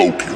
Doki.